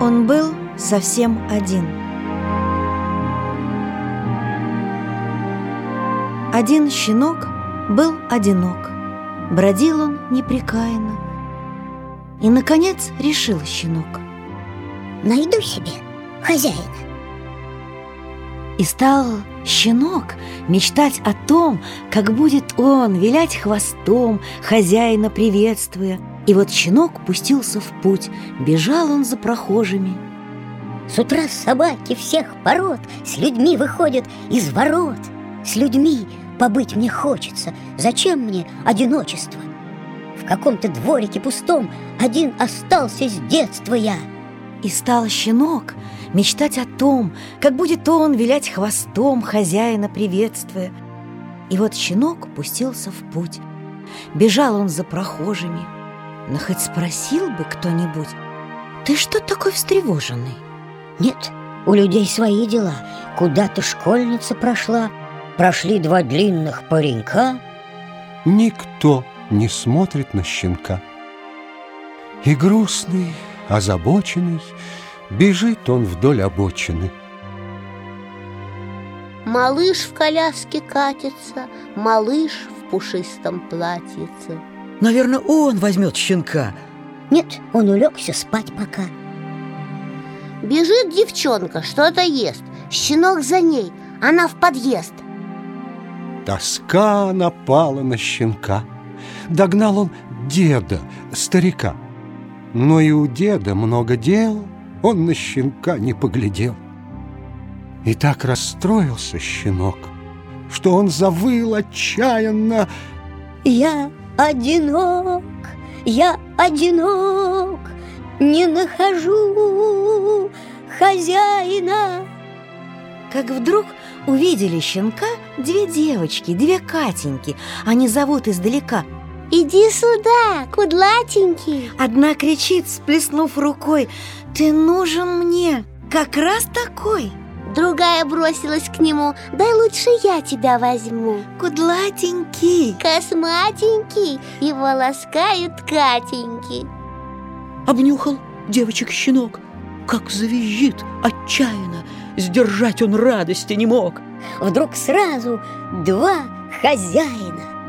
Он был совсем один. Один щенок был одинок, бродил он непрекаянно. И, наконец, решил щенок. Найду себе хозяина. И стал щенок мечтать о том, как будет он вилять хвостом, хозяина приветствуя. И вот щенок пустился в путь, бежал он за прохожими. С утра собаки всех пород с людьми выходят из ворот. С людьми побыть мне хочется. Зачем мне одиночество? В каком-то дворике пустом один остался с детства я. И стал щенок мечтать о том, как будет он вилять хвостом, хозяина приветствуя. И вот щенок пустился в путь. Бежал он за прохожими. Но хоть спросил бы кто-нибудь, «Ты что такой встревоженный?» Нет, у людей свои дела. Куда-то школьница прошла, прошли два длинных паренька. Никто не смотрит на щенка. И грустный, озабоченный, бежит он вдоль обочины. Малыш в коляске катится, малыш в пушистом платьице. Наверное, он возьмет щенка. Нет, он улегся спать пока. Бежит девчонка, что-то ест. Щенок за ней, она в подъезд. Тоска напала на щенка. Догнал он деда, старика. Но и у деда много дел Он на щенка не поглядел. И так расстроился щенок Что он завыл отчаянно. Я одинок, я одинок Не нахожу хозяина. Как вдруг увидели щенка две девочки, две Катеньки. Они зовут издалека. Иди сюда, кудлатенький! Одна кричит, сплеснув рукой. Ты нужен мне, как раз такой Другая бросилась к нему. Дай лучше я тебя возьму Кудлатенький. Косматенький. И волоскают Катеньки. Обнюхал девочек щенок. Как завизжит отчаянно. Сдержать он радости не мог. Вдруг сразу два хозяина